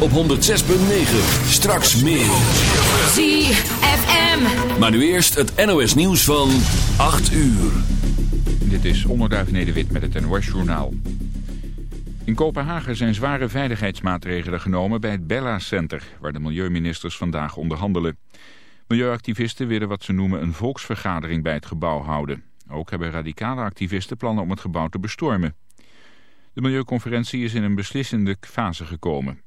op 106.9. Straks meer. ZFM. Maar nu eerst het NOS nieuws van 8 uur. Dit is Onderduif Nederwit met het NOS Journaal. In Kopenhagen zijn zware veiligheidsmaatregelen genomen bij het Bella Center... waar de milieuministers vandaag onderhandelen. Milieuactivisten willen wat ze noemen een volksvergadering bij het gebouw houden. Ook hebben radicale activisten plannen om het gebouw te bestormen. De milieuconferentie is in een beslissende fase gekomen.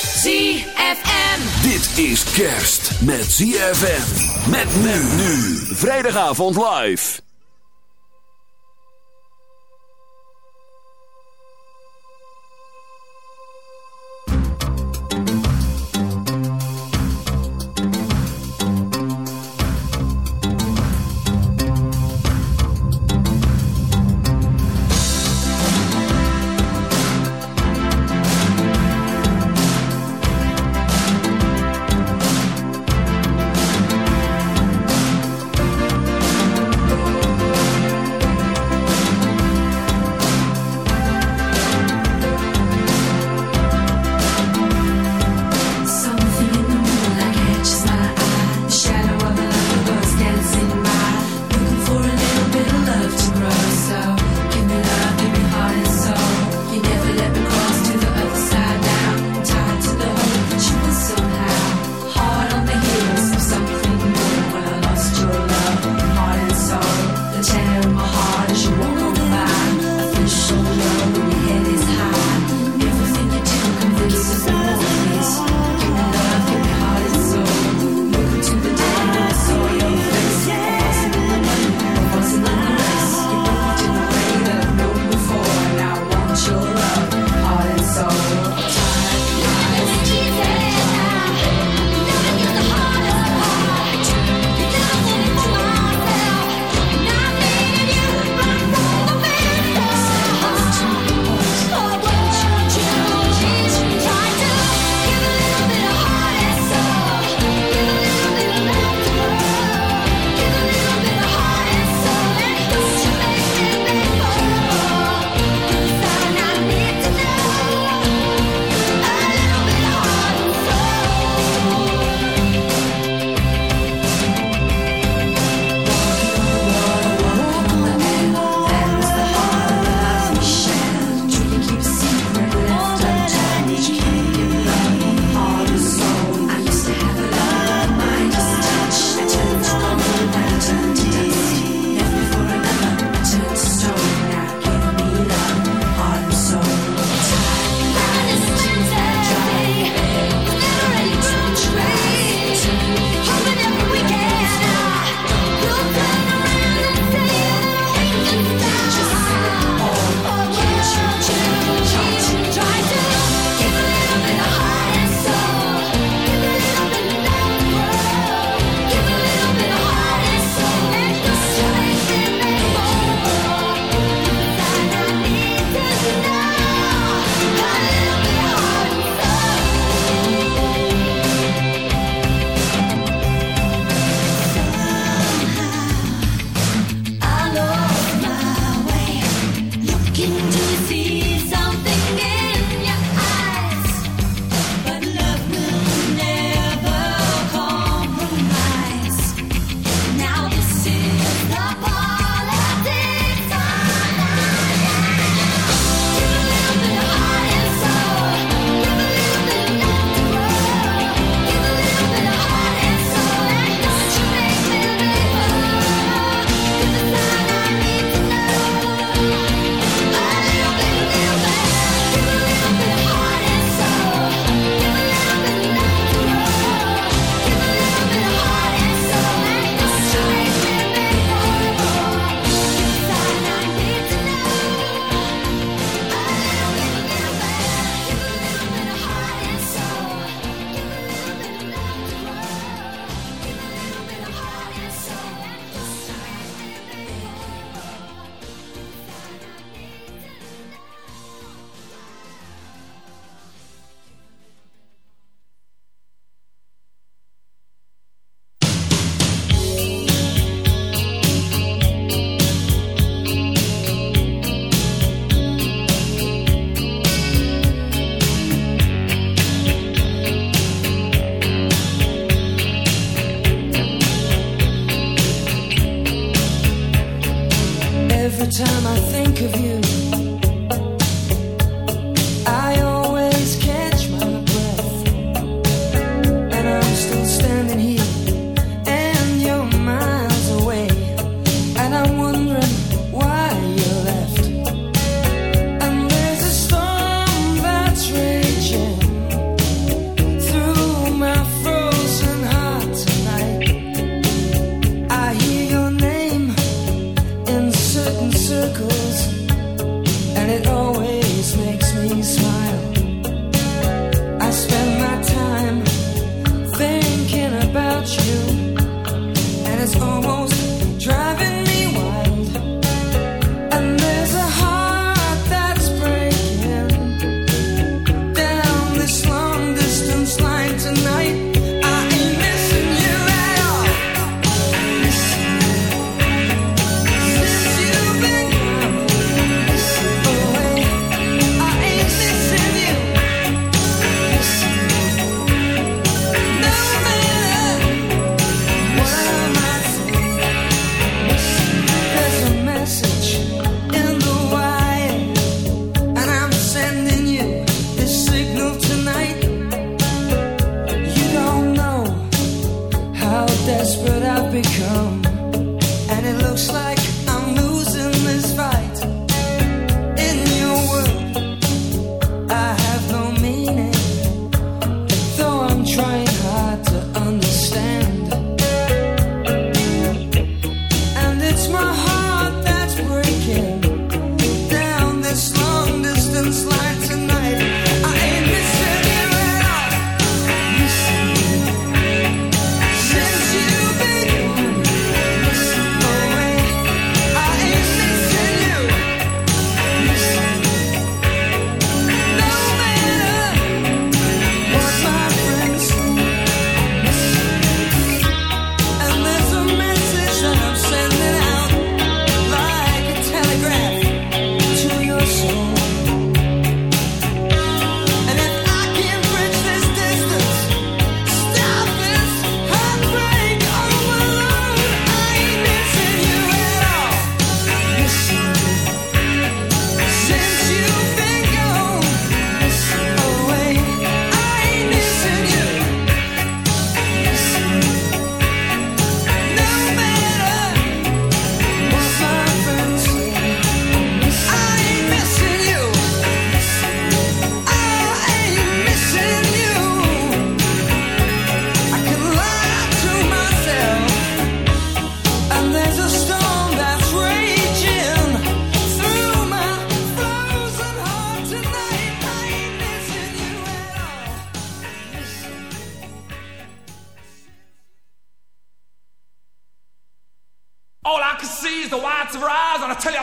ZFM. Dit is kerst met ZFM. Met nu nu. Vrijdagavond live.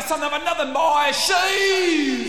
son of another boy's shoes.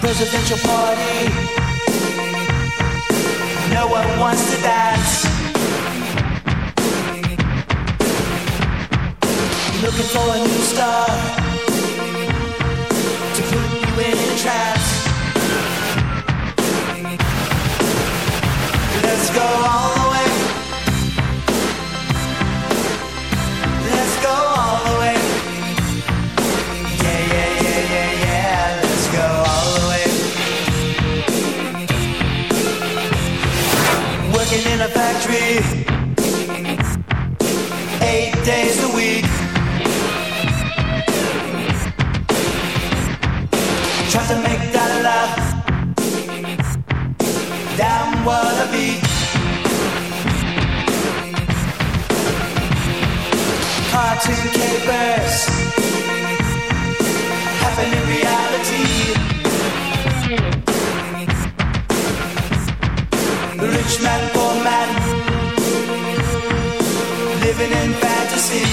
Presidential party. No one wants to dance. Looking for a new star to put you in a trance. Let's go all a factory. Eight days a week. Try to make that love. Damn what a beat. Cartoon capers. Happen in reality. rich man, poor man, living in fantasy.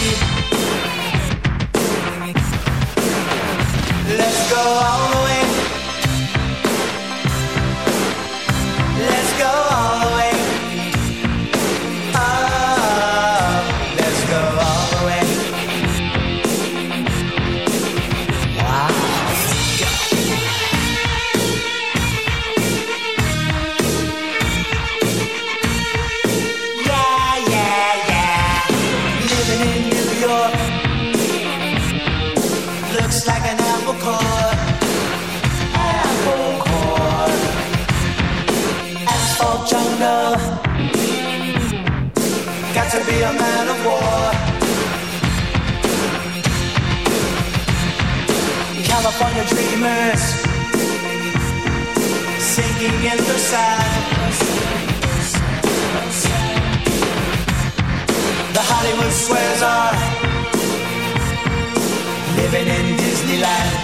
Let's go out. Got to be a man of war. California dreamers sinking in the sand. The Hollywood swears are living in Disneyland.